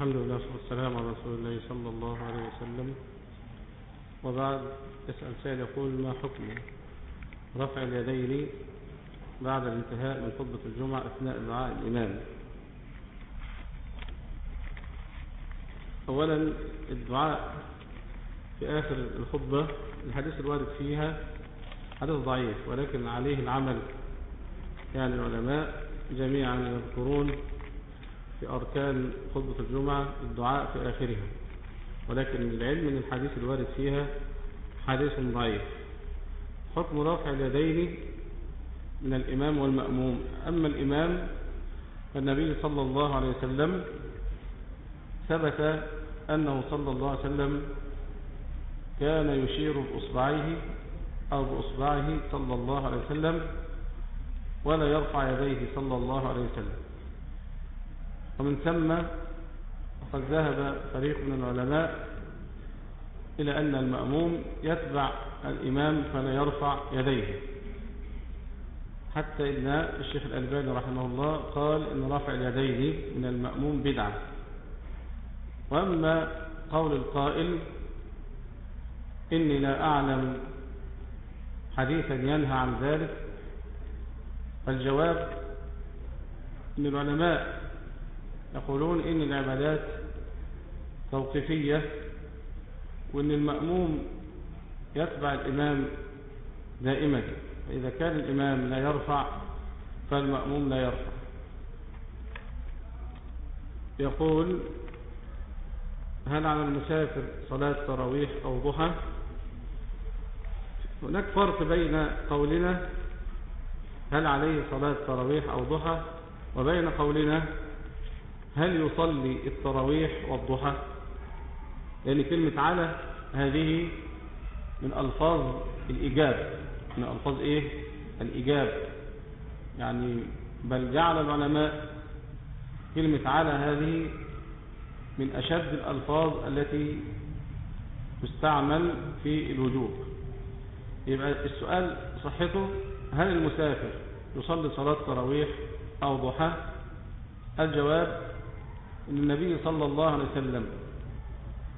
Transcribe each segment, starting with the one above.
الحمد لله والسلام على رسول الله صلى الله عليه وسلم. وبعد يسأل سائل يقول ما حكم رفع اليدين بعد الانتهاء من خطبة الجمعة أثناء دعاء الإمام؟ أولا الدعاء في آخر الخطبة الحديث الوارد فيها حديث ضعيف ولكن عليه العمل. يعني العلماء جميعا يذكرون في أركان خطبة الجمعة الدعاء في آخرها. ولكن العلم من الحديث الوارد فيها حديث ضعيف. حكم رفع اليدين من الإمام والمأموم. أما الإمام فالنبي صلى الله عليه وسلم ثبت أنه صلى الله عليه وسلم كان يشير بأصبعيه أو بأصبعه صلى الله عليه وسلم ولا يرفع يديه صلى الله عليه وسلم. ومن ثم قد ذهب فريق من العلماء إلى أن المأموم يتبع الإمام فلا يرفع يديه. حتى إن الشيخ الألباني رحمه الله قال إن رفع اليدين من المأموم بدعة. وأما قول القائل إني لا أعلم حديثا ينهى عن ذلك فالجواب أن العلماء يقولون إن العبادات توقيفية وأن المأموم يتبع الإمام دائما. فإذا كان الإمام لا يرفع فالمأموم لا يرفع. يقول هل على المسافر صلاة تراويح أو ضحى؟ هناك فرق بين قولنا هل عليه صلاة تراويح أو ضحى وبين قولنا هل يصلي التراويح والضحى؟ لأن كلمة على هذه من ألفاظ الإجاب من ألفاظ إيه؟ الإجاب يعني بل جعل العلماء كلمة على هذه من أشد الألفاظ التي تستعمل في الوجوب. يبقى السؤال صحته هل المسافر يصلي صلاة تراويح أو ضحى؟ الجواب أن النبي صلى الله عليه وسلم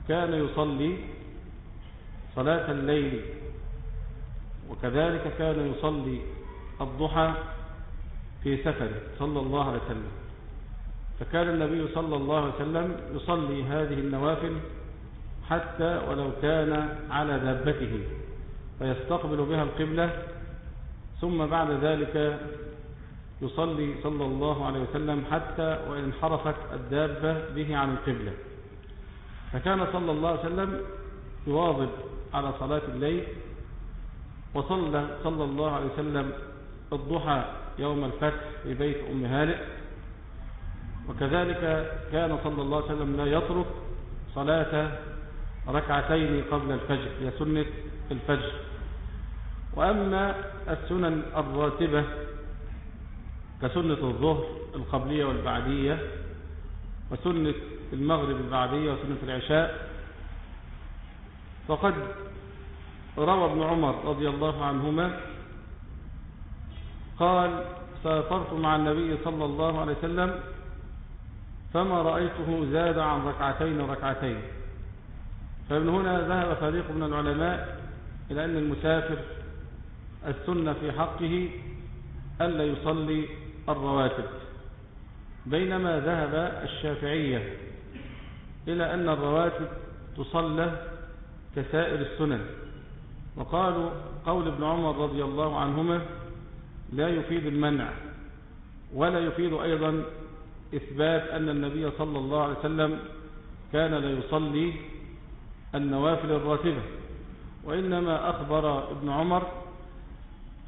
كان يصلي صلاة الليل وكذلك كان يصلي الضحى في سفره صلى الله عليه وسلم. فكان النبي صلى الله عليه وسلم يصلي هذه النوافل حتى ولو كان على دابته فيستقبل بها القبلة ثم بعد ذلك يصلي صلى الله عليه وسلم حتى وإن انحرفت الدابة به عن القبلة. فكان صلى الله عليه وسلم يواظب على صلاة الليل وصلى صلى الله عليه وسلم الضحى يوم الفتح في بيت أم هانئ. وكذلك كان صلى الله عليه وسلم لا يترك صلاة ركعتين قبل الفجر هي سنة الفجر. وأما السنن الراتبة كسنة الظهر القبلية والبعدية وسنة المغرب البعدية وسنة العشاء. فقد روى ابن عمر رضي الله عنهما قال سافرت مع النبي صلى الله عليه وسلم فما رأيته زاد عن ركعتين ركعتين. فمن هنا ذهب فريق من العلماء إلى أن المسافر السنة في حقه ألا يصلي الرواتب. بينما ذهب الشافعية إلى أن الرواتب تصلى كسائر السنن. وقالوا قول ابن عمر رضي الله عنهما لا يفيد المنع ولا يفيد أيضا إثبات أن النبي صلى الله عليه وسلم كان لا يصلي النوافل الراتبة. وإنما أخبر ابن عمر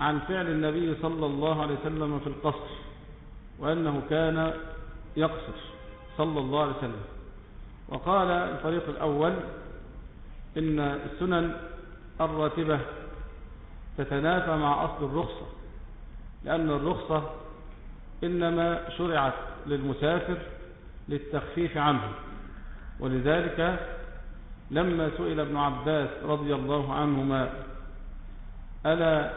عن فعل النبي صلى الله عليه وسلم في القصر وأنه كان يقصر صلى الله عليه وسلم. وقال الفريق الأول إن السنن الراتبة تتنافى مع أصل الرخصة لأن الرخصة إنما شرعت للمسافر للتخفيف عنه. ولذلك لما سئل ابن عباس رضي الله عنهما ألا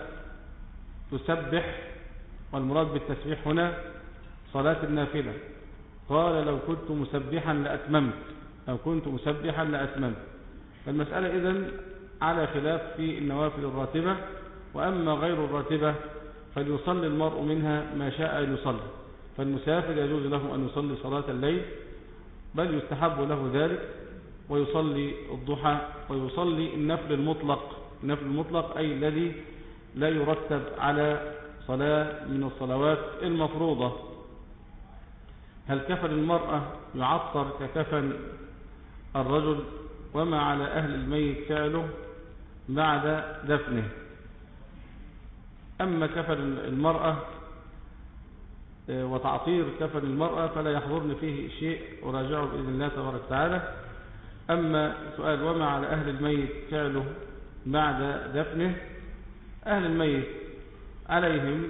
تسبح والمراد بالتسبيح هنا صلاة النافلة. قال لو كنت مسبحا لأتممت. لو كنت مسبحا لأتممت. فالمسألة إذن على خلاف في النوافل الراتبة. وأما غير الراتبة فليصلي المرء منها ما شاء أن يصلي. فالمسافر يجوز له أن يصلي صلاة الليل بل يستحب له ذلك ويصلي الضحى ويصلي النفل المطلق. النفل المطلق أي الذي لا يرتب على صلاة من الصلوات المفروضة. هل كفن المرأة يعطر ككفن الرجل وما على أهل الميت فعله بعد دفنه؟ أما كفن المرأة وتعطير كفن المرأة فلا يحضرني فيه شيء أراجعه بإذن الله تبارك وتعالى. أما سؤال وما على أهل الميت فعله بعد دفنه؟ أهل الميت عليهم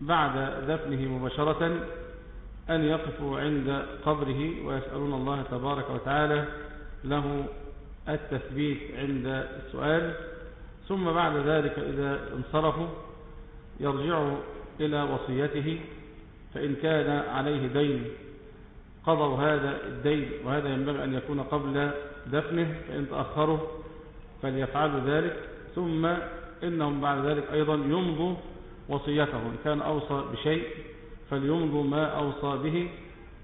بعد دفنه مباشرة أن يقفوا عند قبره ويسألون الله تبارك وتعالى له التثبيت عند السؤال. ثم بعد ذلك إذا انصرفوا يرجعوا إلى وصيته فإن كان عليه دين قضوا هذا الدين وهذا ينبغي أن يكون قبل دفنه فإن تأخروا فليفعلوا ذلك. ثم إنهم بعد ذلك أيضا يمضوا وصيته إن كان أوصى بشيء فليمضوا ما أوصى به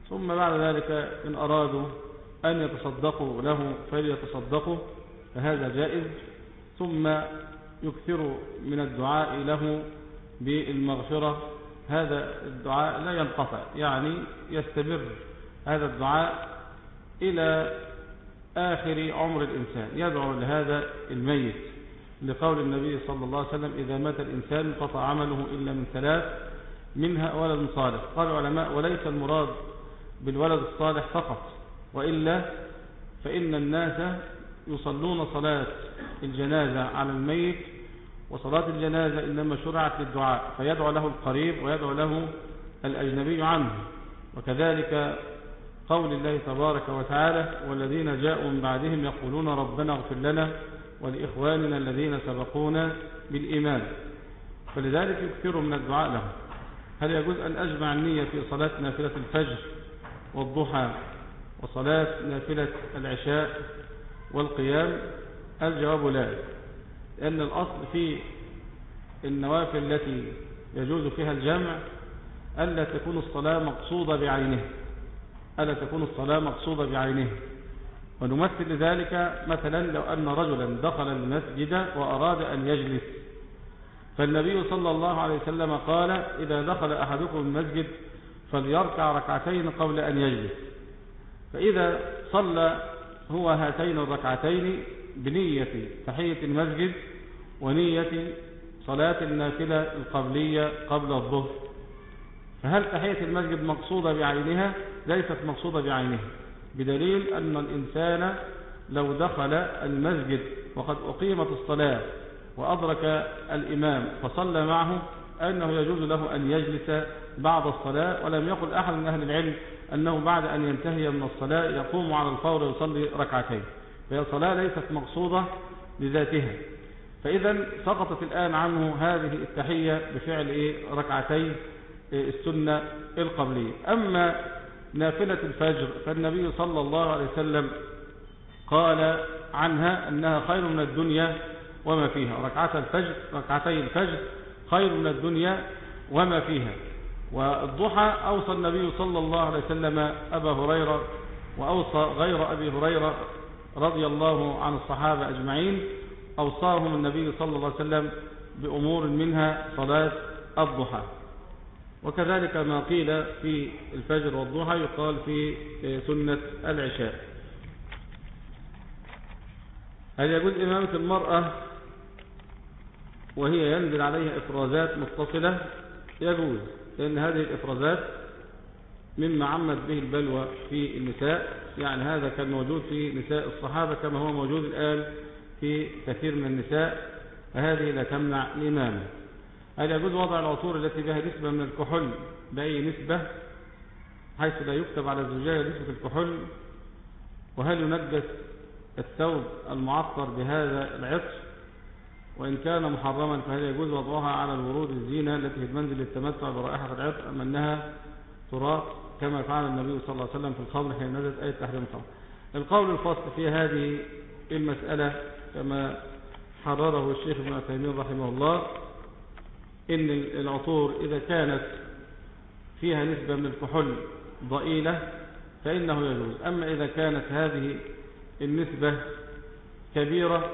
ثم بعد ذلك إن أرادوا أن يتصدقوا له فليتصدقوا فهذا جائز. ثم يكثروا من الدعاء له بالمغفرة. هذا الدعاء لا ينقطع يعني يستمر هذا الدعاء إلى آخر عمر الإنسان. يدعو لهذا الميت لقول النبي صلى الله عليه وسلم إذا مات الإنسان قطع عمله إلا من ثلاث منها ولد صالح. قال العلماء وليس المراد بالولد الصالح فقط وإلا فإن الناس يصلون صلاة الجنازة على الميت وصلاة الجنازة إنما شرعت للدعاء فيدعو له القريب ويدعو له الأجنبي عنه. وكذلك قول الله تبارك وتعالى والذين جاءوا من بعدهم يقولون ربنا اغفر لنا ولإخواننا الذين سبقونا بالإيمان فلذلك يكثر من الدعاء له هل يجوز أن أجمع النية في صلاة نافلة الفجر والضحى وصلاة نافلة العشاء والقيام؟ الجواب لا لأن الأصل في النوافل التي يجوز فيها الجمع ألا تكون الصلاة مقصودة بعينها ألا تكون الصلاة مقصودة بعينها ونمثل لذلك مثلا لو أن رجلا دخل المسجد وأراد أن يجلس فالنبي صلى الله عليه وسلم قال إذا دخل أحدكم المسجد فليركع ركعتين قبل أن يجلس. فإذا صلى هو هاتين الركعتين بنية تحية المسجد ونية صلاة النافلة القبلية قبل الظهر. فهل تحية المسجد مقصودة بعينها؟ ليست مقصودة بعينها. بدليل أن الإنسان لو دخل المسجد وقد أقيمت الصلاة وأدرك الإمام فصلى معه أنه يجوز له أن يجلس بعد الصلاة ولم يقل أحد من أهل العلم أنه بعد أن ينتهي من الصلاة يقوم على الفور ويصلي ركعتين. فهي الصلاة ليست مقصودة لذاتها. فإذا سقطت الآن عنه هذه التحية بفعل إيه؟ ركعتين إيه؟ السنة القبلية. أما نافلة الفجر فالنبي صلى الله عليه وسلم قال عنها أنها خير من الدنيا وما فيها. ركعة الفجر ركعتي الفجر خير من الدنيا وما فيها. والضحى أوصى النبي صلى الله عليه وسلم أبا هريرة وأوصى غير أبي هريرة رضي الله عن الصحابة أجمعين. أوصاهم النبي صلى الله عليه وسلم بأمور منها صلاة الضحى. وكذلك ما قيل في الفجر والضحى يقال في سنة العشاء. هل يجوز إمامة المرأة وهي ينزل عليها إفرازات متصلة يجوز لأن هذه الإفرازات مما عمت به البلوى في النساء يعني هذا كان موجود في نساء الصحابة كما هو موجود الآن في كثير من النساء فهذه لا تمنع الإمامة. هل يجوز وضع العطور التي بها نسبة من الكحول بأي نسبة؟ حيث لا يكتب على الزجاجة نسبة الكحول. وهل ينجس الثوب المعطر بهذا العطر وإن كان محرما فهل يجوز وضعها على الورود الزينة التي في المنزل للتمتع برائحة العطر أم أنها تراق كما فعل النبي صلى الله عليه وسلم في الخمر حين نزلت آية تحريم الخمر القول الفصل في هذه المسألة كما حرره الشيخ ابن عثيمين رحمه الله إن العطور إذا كانت فيها نسبة من الكحول ضئيلة فإنه يجوز. أما إذا كانت هذه النسبة كبيرة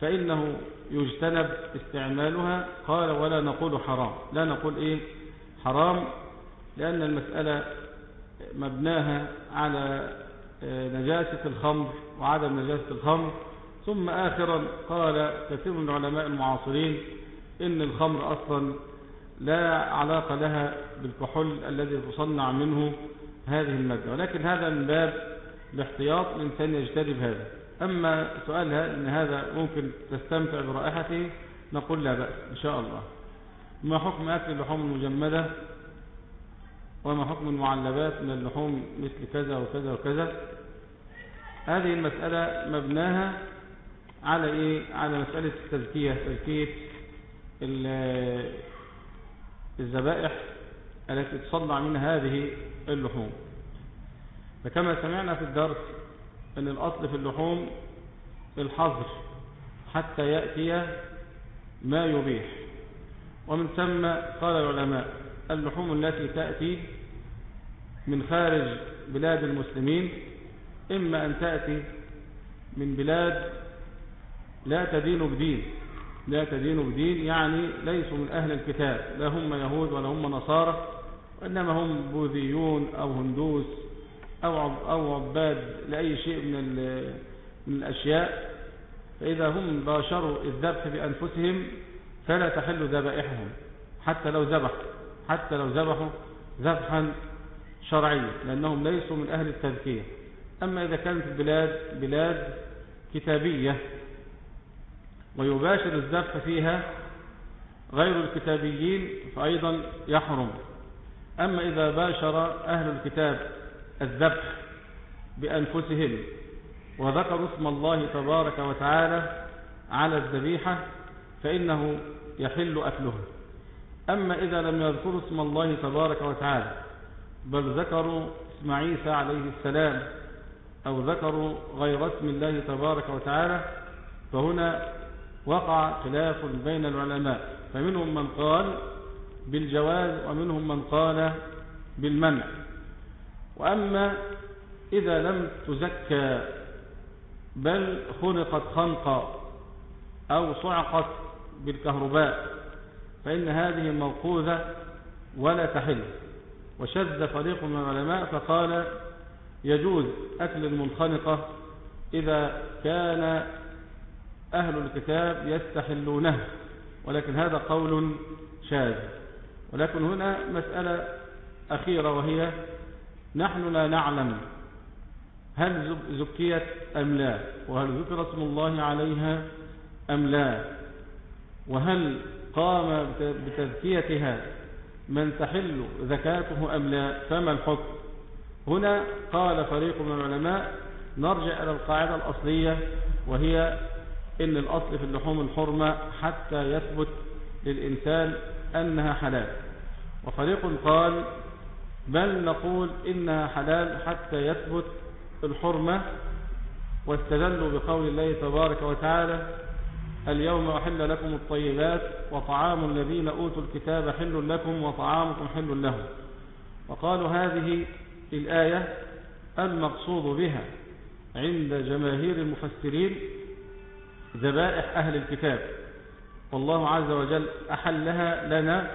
فإنه يجتنب استعمالها. قال ولا نقول حرام. لا نقول إيه؟ حرام لأن المسألة مبناها على آه، نجاسة الخمر وعدم نجاسة الخمر. ثم آخرا قال كثير من العلماء المعاصرين إن الخمر أصلا لا علاقة لها بالكحول الذي تصنع منه هذه المادة. ولكن هذا من باب الاحتياط. الإنسان يجتنب هذا. أما سؤالها أن هذا ممكن تستمتع برائحته نقول لا بأس إن شاء الله. ما حكم أكل اللحوم المجمدة؟ وما حكم المعلبات من اللحوم مثل كذا وكذا وكذا؟ هذه المسألة مبناها على إيه؟ على مسألة التزكية تزكية الذبائح التي تصنع منها هذه اللحوم. فكما سمعنا في الدرس أن الأصل في اللحوم الحظر حتى يأتي ما يبيح. ومن ثم قال العلماء اللحوم التي تأتي من خارج بلاد المسلمين إما أن تأتي من بلاد لا تدين بدين. لا تدين بدين يعني ليسوا من أهل الكتاب لا هم يهود ولا هم نصارى وإنما هم بوذيون أو هندوس أو أو عباد لأي شيء من من الأشياء فإذا هم باشروا الذبح بأنفسهم فلا تحل ذبائحهم حتى لو ذبحوا حتى لو ذبحوا ذبحا شرعيا لأنهم ليسوا من أهل التذكية أما إذا كانت البلاد بلاد كتابية ويباشر الذبح فيها غير الكتابيين فأيضا يحرم. أما إذا باشر أهل الكتاب الذبح بأنفسهم وذكروا اسم الله تبارك وتعالى على الذبيحة فإنه يحل أكلها أما إذا لم يذكروا اسم الله تبارك وتعالى بل ذكروا اسم عيسى عليه السلام أو ذكروا غير اسم الله تبارك وتعالى فهنا وقع خلاف بين العلماء. فمنهم من قال بالجواز ومنهم من قال بالمنع. وأما إذا لم تزكى بل خنقت خنقا أو صعقت بالكهرباء فإن هذه موقوذة ولا تحل. وشذ فريق من العلماء فقال يجوز أكل المنخنقة إذا كان أهل الكتاب يستحلونه ولكن هذا قول شاذ. ولكن هنا مسألة أخيرة وهي نحن لا نعلم هل زكيت أم لا وهل ذكر اسم الله عليها أم لا وهل قام بتزكيتها من تحل زكاته أم لا فما الحكم؟ هنا قال فريق من العلماء نرجع إلى القاعدة الأصلية وهي إن الأصل في اللحوم الحرمة حتى يثبت للإنسان أنها حلال. وفريق قال بل نقول إنها حلال حتى يثبت الحرمة واستدلوا بقول الله تبارك وتعالى اليوم أحل لكم الطيبات وطعام الذين أوتوا الكتاب حل لكم وطعامكم حل لهم. وقالوا هذه الآية المقصود بها عند جماهير المفسرين ذبائح أهل الكتاب. والله عز وجل أحلها لنا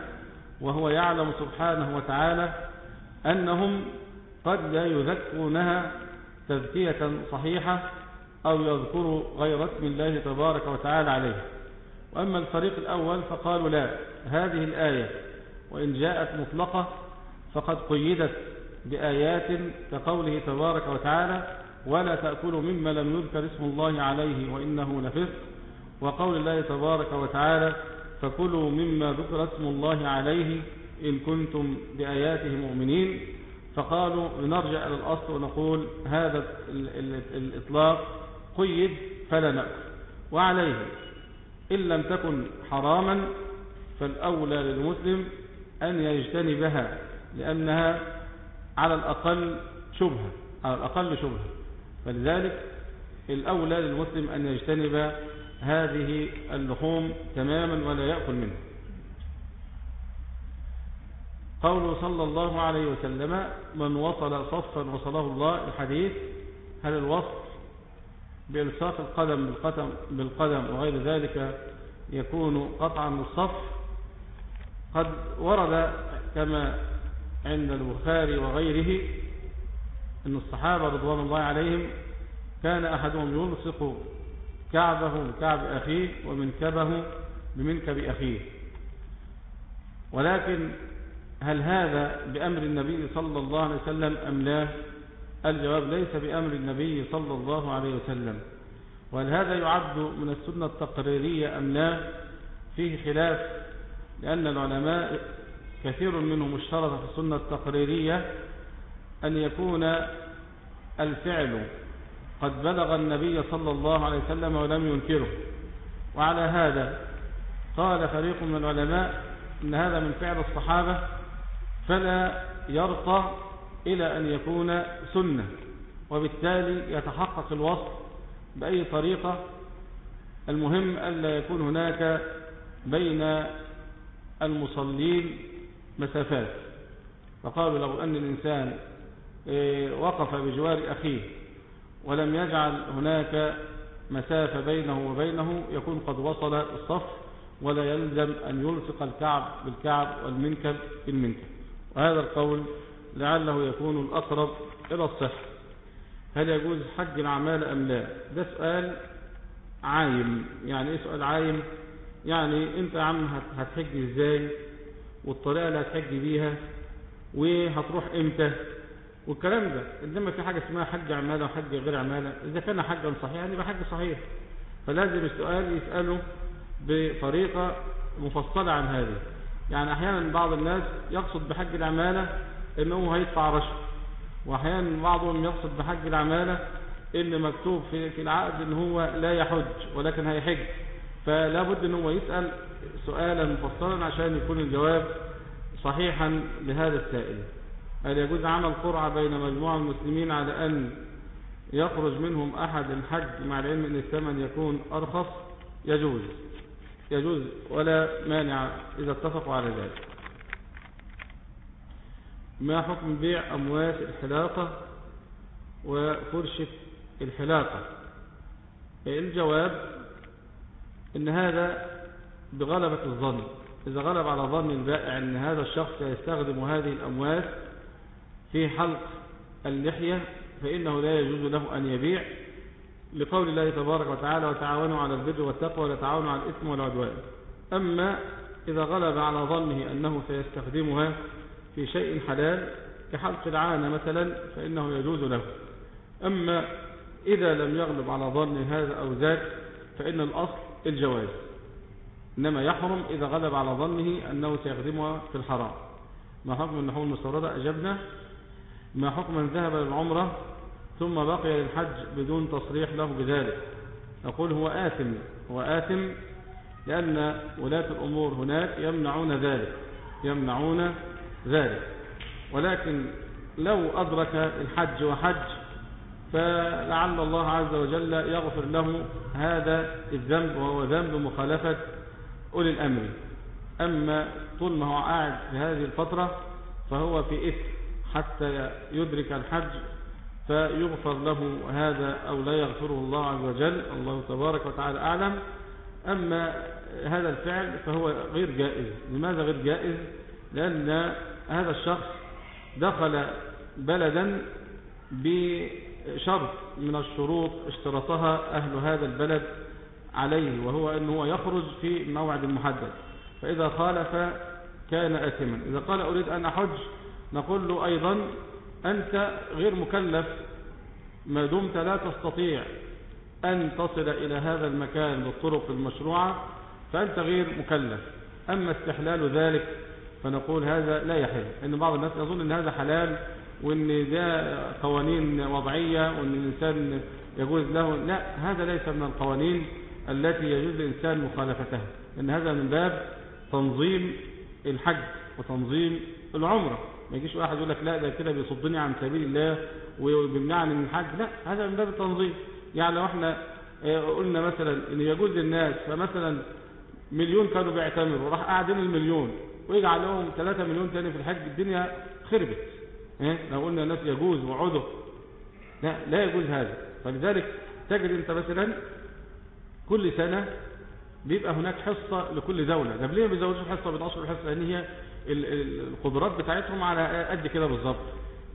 وهو يعلم سبحانه وتعالى أنهم قد لا يذكرونها تذكية صحيحة أو يذكروا غير اسم الله تبارك وتعالى عليه. وأما الفريق الأول فقالوا لا هذه الآية وإن جاءت مطلقة فقد قيدت بآيات كقوله تبارك وتعالى ولا تأكلوا مما لم يذكر اسم الله عليه وإنه لفسق. وقول الله تبارك وتعالى فكلوا مما ذكر اسم الله عليه إن كنتم بآياته مؤمنين فقالوا لنرجع إلى الأصل ونقول هذا الإطلاق قيد فلا نأكل. وعليه إن لم تكن حراما فالأولى للمسلم أن يجتنبها لأنها على الأقل شبهة على الأقل شبهة. فلذلك الأولى للمسلم أن يجتنب هذه اللحوم تماما ولا يأكل منها. قوله صلى الله عليه وسلم من وصل صفا وصله الله الحديث هل الوصف بإلصاق القدم بالقدم, بالقدم وغير ذلك يكون قطعا للصف قد ورد كما عند البخاري وغيره أن الصحابة رضوان الله عليهم كان أحدهم يلصق كعبه بكعب أخيه ومنكبه بمنكب أخيه. ولكن هل هذا بأمر النبي صلى الله عليه وسلم أم لا؟ الجواب ليس بأمر النبي صلى الله عليه وسلم. وهل هذا يعد من السنة التقريرية أم لا؟ فيه خلاف لأن العلماء كثير منهم اشترط في السنة التقريرية أن يكون الفعل قد بلغ النبي صلى الله عليه وسلم ولم ينكره. وعلى هذا قال فريق من العلماء إن هذا من فعل الصحابة فلا يرقى إلى أن يكون سنة وبالتالي يتحقق الوصف بأي طريقة. المهم ألا يكون هناك بين المصلين مسافات. فقالوا لو أن الإنسان إيه، وقف بجوار أخيه ولم يجعل هناك مسافة بينه وبينه يكون قد وصل الصف ولا يلزم أن يلصق الكعب بالكعب والمنكب بالمنكب. وهذا القول لعله يكون الأقرب إلى الصحة هل يجوز حج الأعمال أم لا؟ ده سؤال عايم. يعني إيه سؤال عايم؟ يعني أنت يا عم هتحج إزاي؟ والطريقة اللي هتحج بيها؟ وهتروح إمتى؟ والكلام ده. إنما في حاجة اسمها حج عمالة وحج غير عمالة إذا كان حجا صحيحا يبقى حج صحيح. فلازم السؤال يسأله بطريقة مفصلة عن هذه. يعني أحيانا بعض الناس يقصد بحج العمالة إنه هيدفع رشوة وأحيانا بعضهم يقصد بحج العمالة إن مكتوب في, في العقد إن هو لا يحج ولكن هيحج. فلا بد إن هو يسأل سؤالا مفصلا عشان يكون الجواب صحيحا لهذا السائل. هل يجوز عمل قرعة بين مجموعة المسلمين على أن يخرج منهم أحد الحج مع العلم أن الثمن يكون أرخص؟ يجوز. يجوز ولا مانع إذا اتفقوا على ذلك. ما حكم بيع أموات الحلاقة وفرشة الحلاقة؟ الجواب إن هذا بغلبة الظن. إذا غلب على ظن البائع أن هذا الشخص يستخدم هذه الأموات في حلق اللحية فإنه لا يجوز له أن يبيع. لقول الله تبارك وتعالى وتعاونوا على البر والتقوى ولا تعاونوا على الإثم والعدوان. أما إذا غلب على ظنه أنه سيستخدمها في شيء حلال كحلق العانة مثلا فإنه يجوز له. أما إذا لم يغلب على ظن هذا أو ذاك فإن الأصل الجواز. إنما يحرم إذا غلب على ظنه أنه سيخدمها في الحرام. ما حكم النحو المستوردة؟ أجبنا. ما حكم من ذهب للعمرة ثم بقي للحج بدون تصريح له بذلك. نقول هو آثم هو آثم لأن ولاة الأمور هناك يمنعون ذلك يمنعون ذلك. ولكن لو أدرك الحج وحج فلعل الله عز وجل يغفر له هذا الذنب وهو ذنب مخالفة أولي الأمر. أما طول ما هو قاعد في هذه الفترة فهو في إثم حتى يدرك الحج فيغفر له هذا أو لا يغفره الله عز وجل الله تبارك وتعالى أعلم. أما هذا الفعل فهو غير جائز. لماذا غير جائز؟ لأن هذا الشخص دخل بلدا بشرط من الشروط اشترطها أهل هذا البلد عليه وهو أنه يخرج في موعد محدد. فإذا خالف كان أثما. إذا قال أريد أن أحج نقول له أيضا أنت غير مكلف ما دمت لا تستطيع أن تصل إلى هذا المكان بالطرق المشروعة فأنت غير مكلف. أما استحلال ذلك فنقول هذا لا يحل إن بعض الناس يظن أن هذا حلال وأن ده قوانين وضعية وأن الإنسان يجوز له. لا هذا ليس من القوانين التي يجوز الإنسان مخالفتها إن هذا من باب تنظيم الحج وتنظيم العمرة. ما يجيش واحد يقول لك لا ده كده بيصدني عن سبيل الله وبيمنعني من الحج لا هذا من باب التنظيم. يعني لو إحنا آه، قلنا مثلا إن يجوز للناس فمثلا مليون كانوا بيعتمروا راح قاعدين المليون ويجعل لهم 3 مليون تاني في الحج الدنيا خربت. إيه؟ لو قلنا الناس يجوز وعدوا لا لا يجوز هذا. فلذلك تجد انت مثلا كل سنة بيبقى هناك حصة لكل دولة. ده ليه ما بيزودوش الحصة بين الحصة؟ لأن هي القدرات بتاعتهم على قد كده بالظبط.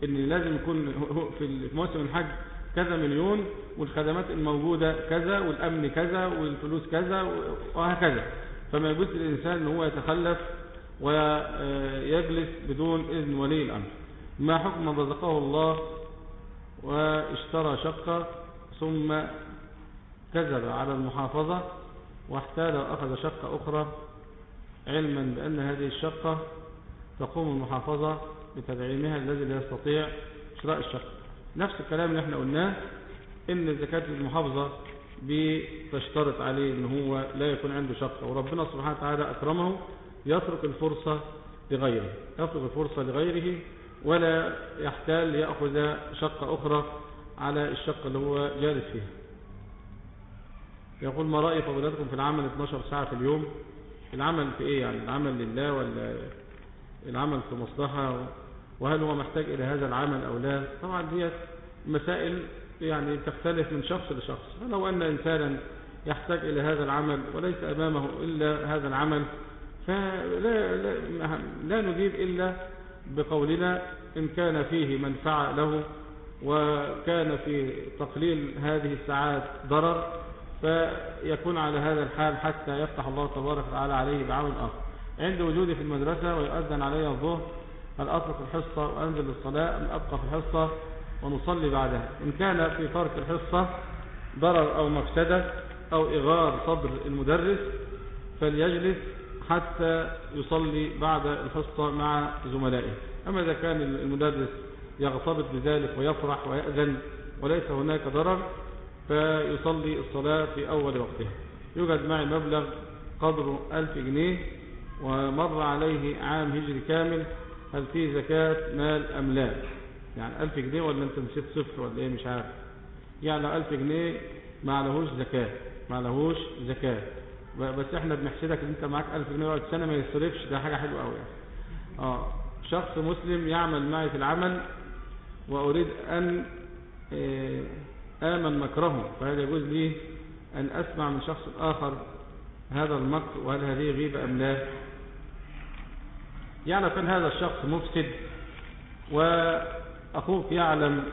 إن لازم يكون في موسم الحج كذا مليون والخدمات الموجودة كذا والأمن كذا والفلوس كذا وهكذا. فما يجوز للإنسان أن هو يتخلف ويجلس بدون إذن ولي الأمر. ما حكم رزقه الله واشترى شقة ثم كذب على المحافظة واحتال وأخذ شقة أخرى علما بأن هذه الشقة تقوم المحافظة بتدعيمها الذي لا يستطيع شراء الشقة. نفس الكلام اللي إحنا قلناه إن زكاة المحافظة بتشترط عليه إن هو لا يكون عنده شقة وربنا سبحانه وتعالى أكرمه يترك الفرصة لغيره يترك الفرصة لغيره ولا يحتال ليأخذ شقة أخرى على الشقة اللي هو جالس فيها. يقول ما رأي فضلاتكم في العمل 12 ساعة في اليوم؟ العمل في إيه يعني؟ العمل لله ولا العمل في مصلحة؟ وهل هو محتاج إلى هذا العمل أو لا؟ طبعا دي مسائل يعني تختلف من شخص لشخص. فلو أن إنسانا يحتاج إلى هذا العمل وليس أمامه إلا هذا العمل فلا لا, لا نجيب إلا بقولنا إن كان فيه منفعة له وكان في تقليل هذه الساعات ضرر فيكون على هذا الحال حتى يفتح الله تبارك وتعالى عليه بعون آخر عند وجودي في المدرسة ويؤذن علي الظهر هل أترك الحصة وأنزل للصلاة أم أبقى في الحصة ونصلي بعدها؟ إن كان في ترك الحصة ضرر أو مفسدة أو إغار صدر المدرس فليجلس حتى يصلي بعد الحصة مع زملائه. أما إذا كان المدرس يغتبط بذلك ويفرح ويأذن وليس هناك ضرر فيصلي الصلاة في أول وقتها. يوجد معي مبلغ قدره ألف جنيه ومر عليه عام هجري كامل هل فيه زكاة مال أم لا؟ يعني ألف جنيه ولا أنت نسيت صفر ولا إيه؟ مش عارف. يعني ألف جنيه ما لهوش زكاة ما لهوش زكاة. بس إحنا بنحسدك إن أنت معاك ألف جنيه وقت سنة ما يصرفش ده حاجة حلوة قوي يعني. آه شخص مسلم يعمل معي في العمل وأريد أن آه، آمن مكرهه فهل يجوز لي أن أسمع من شخص آخر هذا المكر وهل هذه غيبة أم لا. يعني كان هذا الشخص مفسد وأخوك يعلم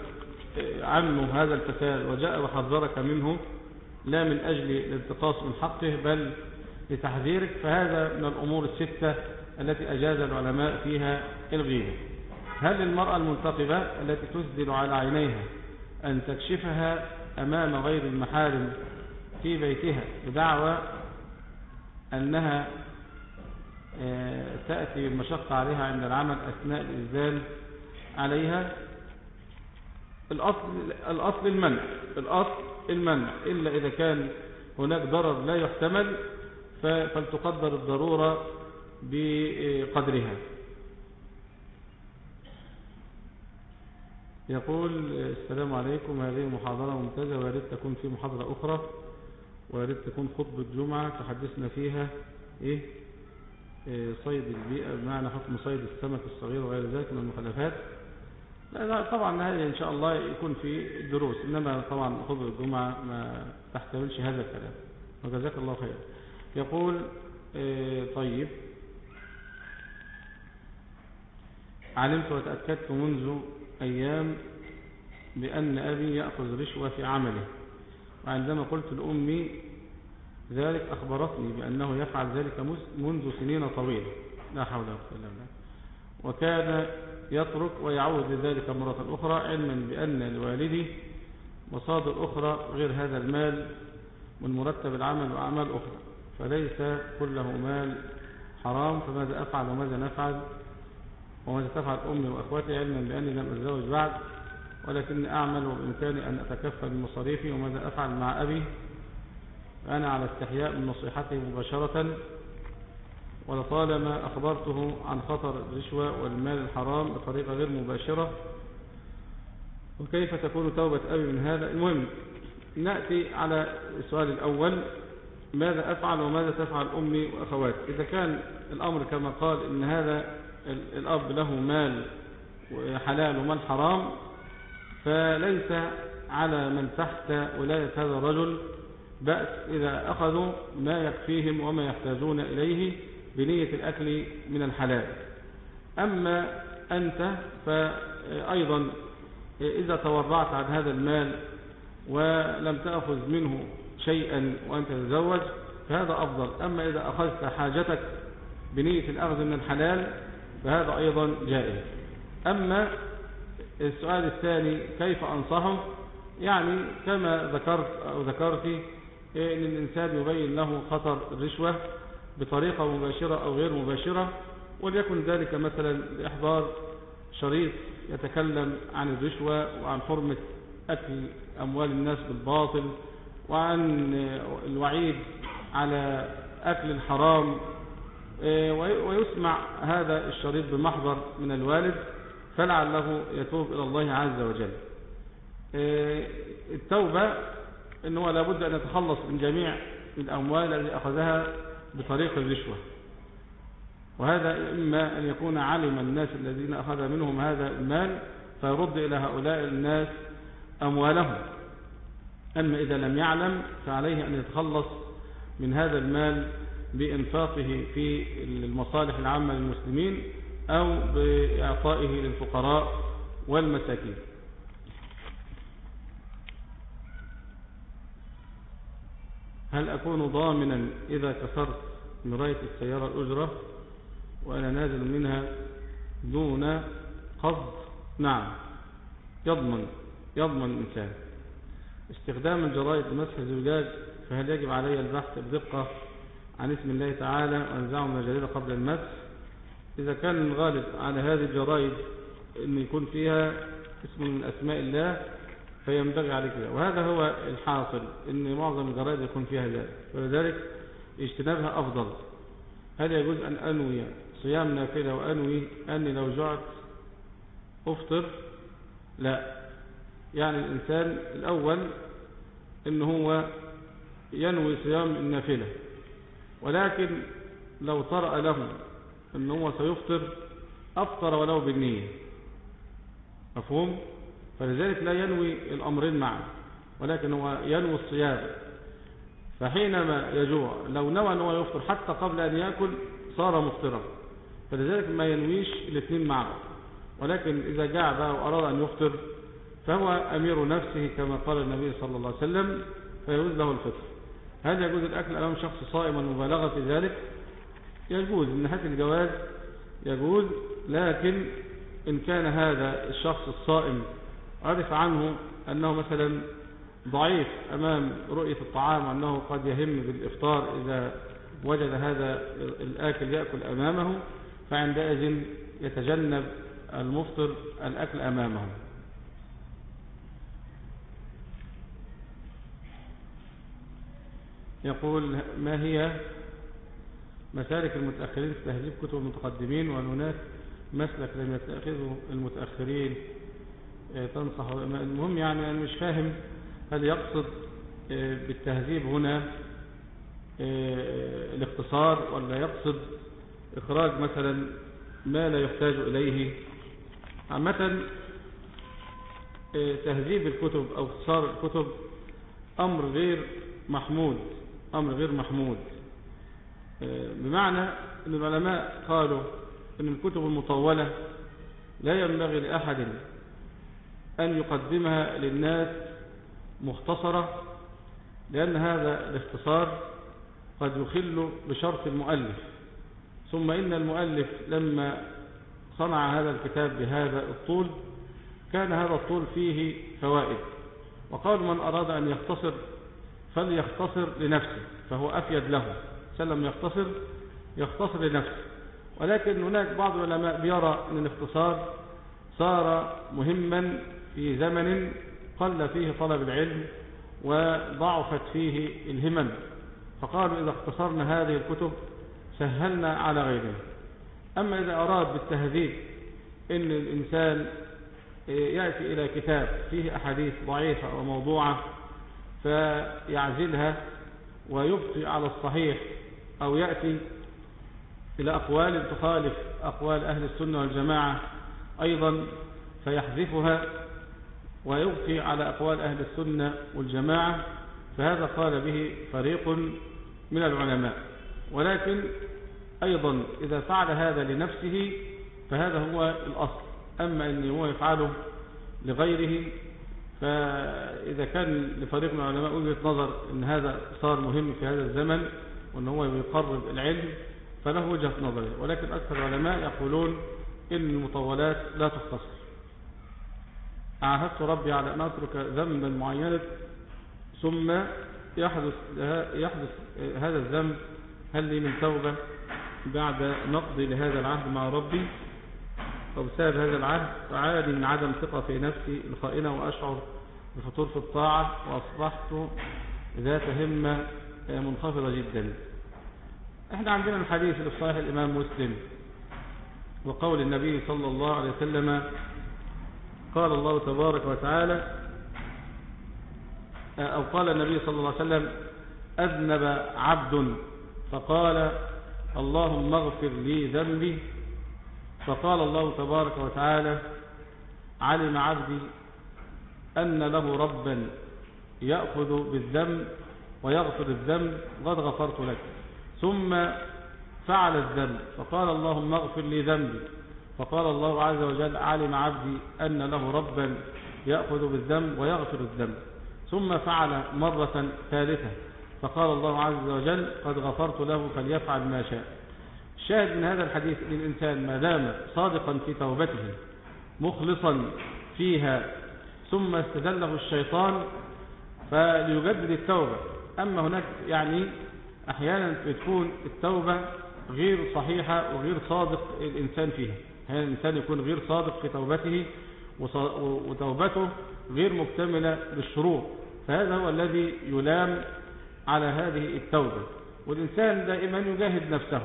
عنه هذا الفساد وجاء وحذرك منه لا من أجل الانتقاص من حقه بل لتحذيرك. فهذا من الأمور الستة التي أجاز العلماء فيها الغيبة هل المرأة المنتقبة التي تسدل على عينيها. أن تكشفها أمام غير المحارم في بيتها بدعوى أنها آه، تأتي المشقة عليها عند العمل أثناء الإنزال عليها. الأصل, الأصل المنع الأصل المنع إلا إذا كان هناك ضرر لا يحتمل فلتقدر الضرورة بقدرها. يقول السلام عليكم هذه محاضرة ممتازة وياريت تكون في محاضرة أخرى وياريت تكون خطبة جمعة تحدثنا فيها إيه؟ إيه، صيد البيئة بمعنى حكم صيد السمك الصغير وغير ذلك من المخلفات. لا طبعا هذا إن شاء الله يكون في دروس إنما طبعا خطبة الجمعة ما تحتملش هذا الكلام. وجزاك الله خير يقول إيه، طيب. علمت وتأكدت منذ أيام بأن أبي يأخذ رشوة في عمله. وعندما قلت لأمي ذلك أخبرتني بأنه يفعل ذلك منذ سنين طويلة. لا حول ولا قوة إلا بالله. وكان يترك ويعود لذلك مرة أخرى علما بأن لوالدي مصادر أخرى غير هذا المال من مرتب العمل وأعمال أخرى. فليس كله مال حرام فماذا أفعل وماذا نفعل؟ وماذا تفعل أمي وأخواتي علما بأني لم أتزوج بعد ولكني أعمل وبإمكاني أن أتكفل بمصاريفي وماذا أفعل مع أبي؟ أنا على استحياء من نصيحته مباشرة ولطالما أخبرته عن خطر الرشوة والمال الحرام بطريقة غير مباشرة وكيف تكون توبة أبي من هذا؟ المهم نأتي على السؤال الأول ماذا أفعل وماذا تفعل أمي وأخواتي؟ إذا كان الأمر كما قال إن هذا الأب له مال حلال ومال حرام فليس على من تحت ولاية هذا الرجل بأس إذا أخذوا ما يكفيهم وما يحتاجون إليه بنية الأكل من الحلال. أما أنت فأيضا إذا تورعت عن هذا المال ولم تأخذ منه شيئا وأنت تتزوج فهذا أفضل. أما إذا أخذت حاجتك بنية الأخذ من الحلال فهذا أيضا جائز. أما السؤال الثاني كيف أنصحه؟ يعني كما ذكرت أو ذكرت إن الإنسان يبين له خطر الرشوة بطريقة مباشرة أو غير مباشرة وليكن ذلك مثلا لإحضار شريط يتكلم عن الرشوة وعن حرمة أكل أموال الناس بالباطل وعن الوعيد على أكل الحرام ويسمع هذا الشريط بمحضر من الوالد فلعله يتوب إلى الله عز وجل. التوبة أنه لابد أن يتخلص من جميع الأموال التي أخذها بطريق الرشوة. وهذا إما أن يكون علم الناس الذين أخذ منهم هذا المال فيرد إلى هؤلاء الناس أموالهم. أما إذا لم يعلم فعليه أن يتخلص من هذا المال بإنفاقه في المصالح العامة للمسلمين أو بإعطائه للفقراء والمساكين. هل أكون ضامنا إذا كسرت مراية السيارة الأجرة وأنا نازل منها دون قصد؟ نعم يضمن يضمن الإنسان. استخدام الجرائد لمسح الزجاج فهل يجب علي البحث بدقة؟ عن اسم الله تعالى وأنزعه من الجريدة قبل المسح إذا كان الغالب على هذه الجرائد أن يكون فيها اسم من أسماء الله فينبغي عليك ذلك وهذا هو الحاصل أن معظم الجرائد يكون فيها ذلك. ولذلك اجتنابها أفضل. هل يجوز أن أنوي صيام نافلة وأنوي أني لو جعت أفطر؟ لا. يعني الإنسان الأول إن هو ينوي صيام النافلة. ولكن لو طرأ له إن هو سيفطر أفطر ولو بالنية. مفهوم؟ فلذلك لا ينوي الأمرين معا ولكن هو ينوي الصيام. فحينما يجوع لو نوى أنه يفطر حتى قبل أن يأكل صار مفطرا. فلذلك ما ينويش الاثنين معا. ولكن إذا جاع بقى وأراد أن يفطر فهو أمير نفسه كما قال النبي صلى الله عليه وسلم فيجوز له الفطر. هل يجوز الأكل أمام شخص صائم المبالغة في ذلك؟ يجوز. من ناحية الجواز يجوز لكن إن كان هذا الشخص الصائم عرف عنه أنه مثلا ضعيف أمام رؤية الطعام أنه قد يهم بالإفطار إذا وجد هذا الآكل يأكل أمامه فعندئذ يتجنب المفطر الأكل أمامه. يقول ما هي مسالك المتأخرين في تهذيب كتب المتقدمين وأن هناك مسلك لم يتأخذه المتأخرين؟ تنصح. المهم يعني أنا مش فاهم هل يقصد بالتهذيب هنا الاختصار ولا يقصد إخراج مثلا ما لا يحتاج إليه؟ عامة تهذيب الكتب أو اختصار الكتب أمر غير محمود. أمر غير محمود. بمعنى أن العلماء قالوا أن الكتب المطولة لا ينبغي لأحد أن يقدمها للناس مختصرة لأن هذا الاختصار قد يخل بشرط المؤلف. ثم إن المؤلف لما صنع هذا الكتاب بهذا الطول كان هذا الطول فيه فوائد. وقال من أراد أن يختصر فليختصر لنفسه فهو أفيد له. سلم يختصر يختصر لنفسه. ولكن هناك بعض العلماء بيرى أن الاختصار صار مهما في زمن قل فيه طلب العلم وضعفت فيه الهمم. فقالوا إذا اختصرنا هذه الكتب سهلنا على غيره أما إذا أراد بالتهذيب أن الإنسان يأتي إلى كتاب فيه أحاديث ضعيفة وموضوعة فيعزلها ويبقي على الصحيح أو يأتي إلى أقوال تخالف أقوال أهل السنة والجماعة أيضا فيحذفها ويبقي على أقوال أهل السنة والجماعة فهذا قال به فريق من العلماء. ولكن أيضا إذا فعل هذا لنفسه فهذا هو الأصل. أما أن هو يفعله لغيره فإذا كان لفريق من العلماء وجهة نظر أن هذا صار مهم في هذا الزمن وأن هو يقرب العلم فله وجهة نظره. ولكن أكثر العلماء يقولون إن المطولات لا تختصر. عاهدت ربي على أن أترك ذنبا معينا ثم يحدث, يحدث هذا الذنب هل لي من توبة؟ بعد نقضي لهذا العهد مع ربي أو بسبب هذا العهد فعادي من عدم ثقة في نفسي الخائنة وأشعر بفطور في الطاعة وأصبحت ذات همة منخفضة جدا. إحنا عندنا الحديث في صحيح الإمام مسلم وقول النبي صلى الله عليه وسلم قال الله تبارك وتعالى أو قال النبي صلى الله عليه وسلم أذنب عبد فقال اللهم اغفر لي ذنبي فقال الله تبارك وتعالى علم عبدي أن له ربا يأخذ بالذنب ويغفر الذنب قد غفرت لك. ثم فعل الذنب. فقال اللهم اغفر لي ذنبي. فقال الله عز وجل علم عبدي أن له ربا يأخذ بالذنب ويغفر الذنب. ثم فعل مرة ثالثة. فقال الله عز وجل قد غفرت له فليفعل ما شاء. الشاهد من هذا الحديث إن الإنسان ما دام صادقا في توبته مخلصا فيها ثم استدله الشيطان فليجدد التوبة. أما هناك يعني أحيانا بتكون التوبة غير صحيحة وغير صادق الإنسان فيها. أحيانا الإنسان يكون غير صادق في توبته وتوبته غير مكتملة بالشروط. فهذا هو الذي يلام على هذه التوبة. والإنسان دائما يجاهد نفسه.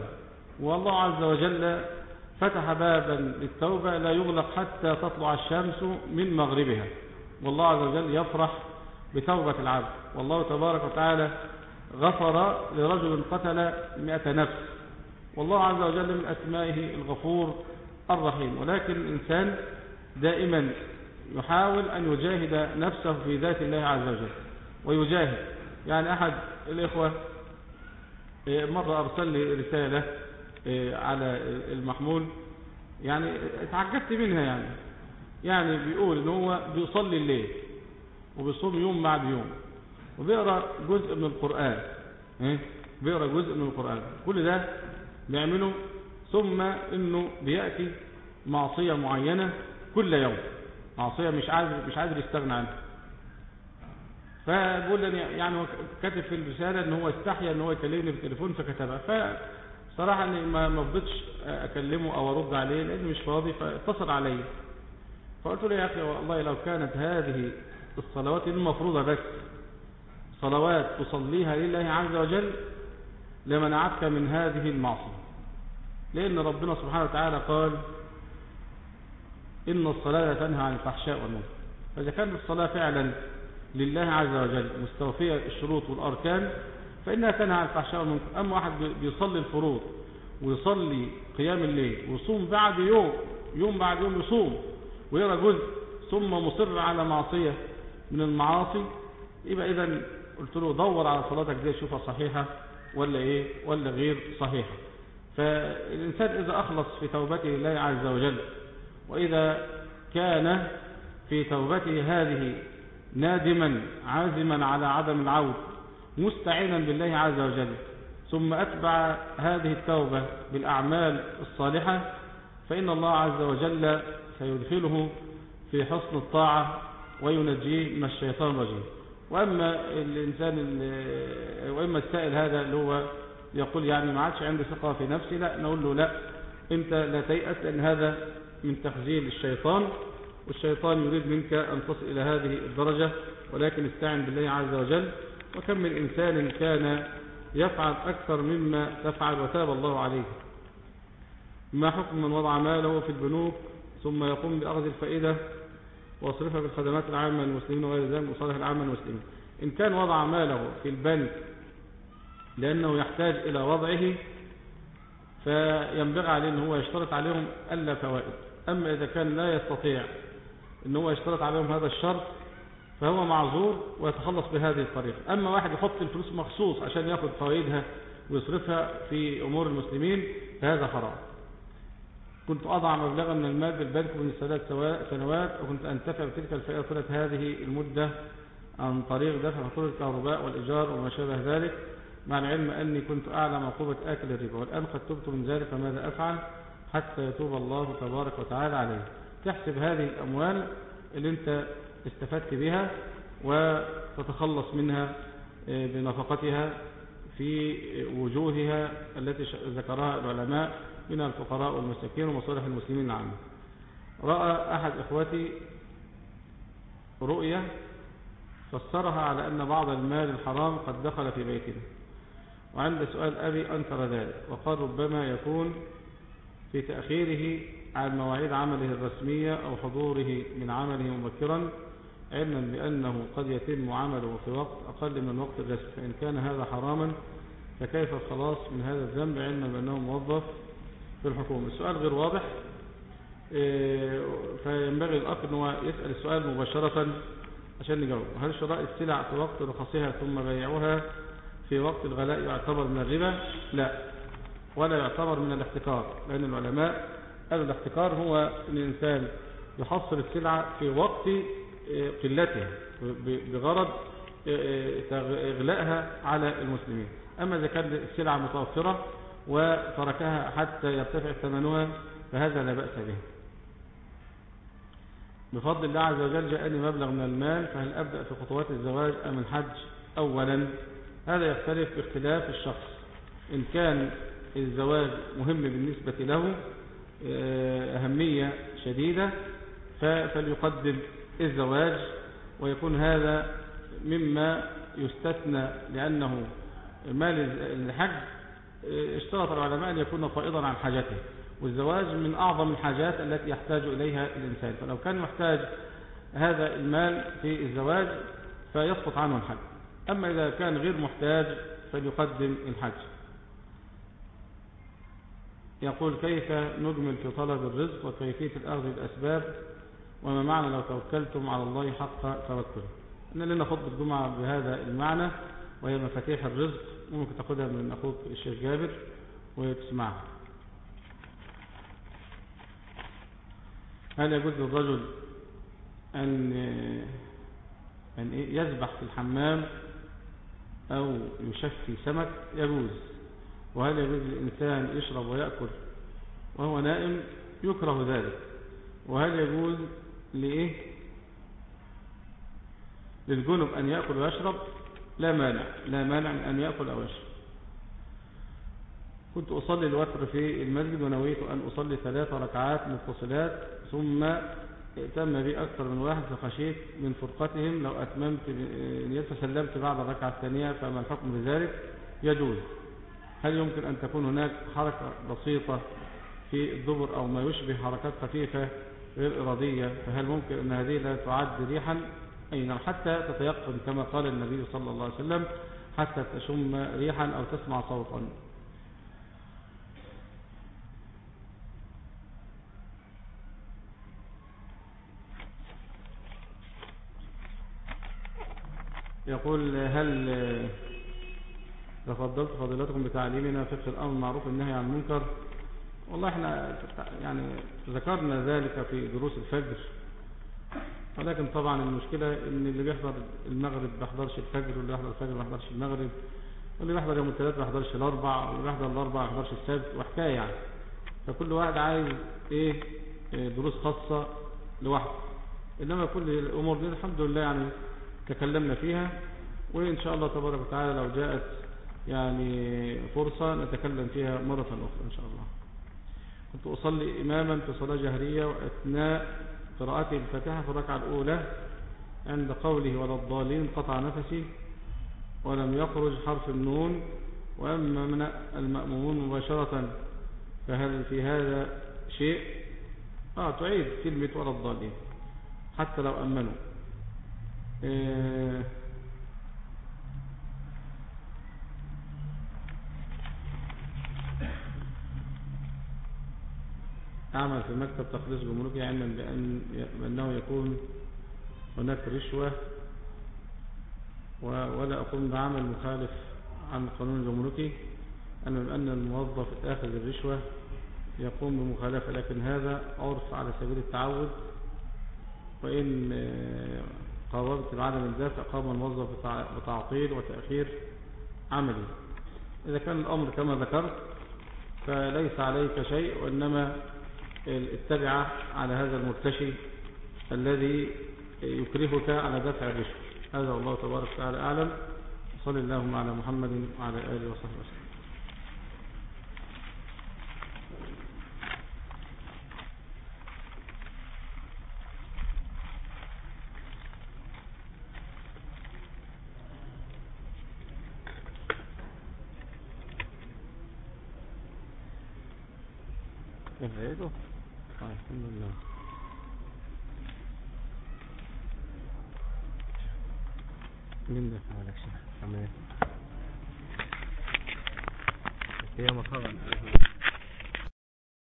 والله عز وجل فتح بابا للتوبة لا يغلق حتى تطلع الشمس من مغربها. والله عز وجل يفرح بتوبة العبد. والله تبارك وتعالى غفر لرجل قتل مئة نفس. والله عز وجل من أسمائه الغفور الرحيم. ولكن الإنسان دائما يحاول أن يجاهد نفسه في ذات الله عز وجل. ويجاهد. يعني أحد الإخوة مرة أرسل لي رسالة على المحمول. يعني اتعجبت منها يعني. يعني بيقول إن هو بيصلي الليل وبيصوم يوم بعد يوم وبيقرأ جزء من القرآن بيقرأ جزء من القرآن. كل ده بيعمله ثم إنه بيأتي معصية معينة كل يوم. معصية مش عايز مش عايز يستغنى عنها. فبقول يعني كاتب في الرسالة إن هو استحيا إن هو يكلمني في التليفون فكتبها فصراحة أني ما مفضتش أكلمه أو أرد عليه لاني مش فاضي فاتصل علي. فقلت له يا أخي والله لو كانت هذه الصلوات المفروضة بس صلوات تصليها لله عز وجل لمنعتك من هذه المعصية. لأن ربنا سبحانه وتعالى قال إن الصلاة تنهى عن الفحشاء والمنكر. فإذا كانت الصلاة فعلا لله عز وجل مستوفية الشروط والأركان فإنها تنهى عن الفحشاء والمنكر. أما واحد بيصلي الفروض ويصلي قيام الليل ويصوم بعد يوم يوم بعد يوم يصوم ويرى جزء ثم مصر على معصية من المعاصي يبقى إذا قلت له دور على صلاتك دي شوفها صحيحة ولا إيه ولا غير صحيحة. فالإنسان إذا أخلص في توبته لله عز وجل وإذا كان في توبته هذه نادما عازما على عدم العود مستعينا بالله عز وجل. ثم أتبع هذه التوبة بالأعمال الصالحة فإن الله عز وجل سيدخله في حسن الطاعة وينجيه من الشيطان الرجيم. وأما الإنسان وإما السائل هذا اللي هو يقول يعني ما عادش عندي ثقة في نفسي لا نقول له لا أنت لا تيأس لأن هذا من تخزيل الشيطان والشيطان يريد منك أن تصل إلى هذه الدرجة ولكن استعن بالله عز وجل. وكم من إنسان كان يفعل أكثر مما تفعل وتاب الله عليه. ما حكم من وضع ماله في البنوك ثم يقوم بأخذ الفائدة وصرفها في الخدمات العامة للمسلمين وغير ذلك وصالح العامة للمسلمين؟ إن كان وضع ماله في البنك لأنه يحتاج إلى وضعه فينبغي عليه أنه هو يشترط عليهم ألا فوائد. أما إذا كان لا يستطيع أنه هو يشترط عليهم هذا الشرط فهو معذور ويتخلص بهذه الطريقة. أما واحد يحط الفلوس مخصوص عشان يأخذ فوائدها ويصرفها في أمور المسلمين فهذا حرام. كنت أضع مبلغا من المال بالبنك من ثلاث سنوات وكنت أنتفع بتلك الفئة طيلة هذه المدة عن طريق دفع فاتورة الكهرباء والإيجار وما شابه ذلك مع العلم أني كنت أعلم عقوبة آكل الربا والآن قد تبت من ذلك فماذا أفعل؟ حتى يتوب الله تبارك وتعالى عليه. تحسب هذه الأموال اللي أنت استفدت بها وتتخلص منها آه، بنفقتها في وجوهها التي ذكرها العلماء من الفقراء والمساكين ومصالح المسلمين العامة. رأى أحد إخوتي رؤية فسرها على أن بعض المال الحرام قد دخل في بيتنا. وعند سؤال أبي أنكر ذلك وقال ربما يكون في تأخيره عن مواعيد عمله الرسمية أو حضوره من عمله مبكرا علما بأنه قد يتم عمله في وقت أقل من الوقت الرسمي فإن كان هذا حراما فكيف الخلاص من هذا الذنب علما بأنه موظف في الحكومة؟ السؤال غير واضح. إيه، فينبغي الأخ أنه يسأل السؤال مباشرة عشان نجاوب هل شراء السلع في وقت رخصها ثم بيعها في وقت الغلاء يعتبر من الربا؟ لا ولا يعتبر من الاحتكار لأن العلماء قالوا الاحتكار هو أن الإنسان يحصل السلعة في وقت قلتها بغرض إغلاءها على المسلمين. أما إذا كانت السلعة متوفرة وتركها حتى يرتفع ثمنها فهذا لا بأس به. بفضل الله عز وجل جاءني مبلغ من المال فهل أبدأ في خطوات الزواج أم الحج أولا؟ هذا يختلف باختلاف الشخص. إن كان الزواج مهم بالنسبة له آه، أهمية شديدة فليقدم الزواج ويكون هذا مما يستثنى لأنه مال الحج اشترط العلماء أن يكون فائضا عن حاجته. والزواج من أعظم الحاجات التي يحتاج إليها الإنسان. فلو كان محتاج هذا المال في الزواج فيسقط عنه الحج. أما إذا كان غير محتاج فليقدم الحج. يقول كيف نجمل في طلب الرزق وكيفية الأخذ بالأسباب؟ وما معنى لو توكلتم على الله حق توكله؟ إن لنا خطبة الجمعة بهذا المعنى وهي مفاتيح الرزق ممكن تأخذها من أخوك الشيخ جابر وتسمعها. هل يجوز للرجل أن أن يسبح في الحمام أو يشفي سمك؟ يجوز. وهل يجوز للإنسان يشرب ويأكل وهو نائم؟ يكره ذلك. وهل يجوز لإيه؟ للجنب أن يأكل ويشرب. لا مانع لا مانع من أن يأكل أو يشرب. كنت أصلي الوتر في المسجد ونويت أن أصلي ثلاث ركعات متصلات ثم ائتم بي أكثر من واحد فخشيت من فرقتهم لو أتممت سلمت بعد الركعة الثانية فما الحكم بذلك؟ يجوز. هل يمكن أن تكون هناك حركة بسيطة في الدبر أو ما يشبه حركات خفيفة؟ غير إرادية فهل ممكن أن هذه لا تعد ريحا؟ أي نعم حتى تتيقن كما قال النبي صلى الله عليه وسلم حتى تشم ريحا أو تسمع صوتا. يقول هل تفضلت فضيلتكم بتعليمنا فقه الأمر المعروف والنهي عن المنكر؟ والله إحنا يعني ذكرنا ذلك في دروس الفجر ولكن طبعا المشكلة إن اللي بيحضر المغرب ما بيحضرش الفجر واللي بيحضر الفجر ما بيحضرش المغرب واللي بيحضر يوم الثلاث ما بيحضرش الأربع واللي بيحضر الأربع ما بيحضرش السبت وحكاية يعني. فكل واحد عايز إيه؟ دروس خاصة لوحده. إنما كل الأمور دي الحمد لله يعني تكلمنا فيها وإن شاء الله تبارك وتعالى لو جاءت يعني فرصة نتكلم فيها مرة أخرى إن شاء الله. كنت أصلي إماما في صلاة جهرية وأثناء قراءتي الفاتحة في الركعة الأولى عند قوله ولا الضالين قطع نفسي ولم يخرج حرف النون وأما من المأمومون مباشرة فهل في هذا شيء؟ آه تعيد كلمة ولا الضالين حتى لو أمنوا. إيه أعمل في مكتب تخليص جمركي علما بأن بأنه يكون هناك رشوة ولا أقوم بعمل مخالف عن القانون الجمركي أن أن الموظف آخذ الرشوة يقوم بمخالفة لكن هذا عرف على سبيل التعود. وإن قاومت بعدم الدافع قام الموظف بتعطيل وتأخير عملي. إذا كان الأمر كما ذكرت فليس عليك شيء وإنما اتبع على هذا المرتشي الذي يكرهك على دفع الرشوة. هذا الله تبارك وتعالى أعلم. صلى اللهم على محمد وعلى آله وصحبه وسلم.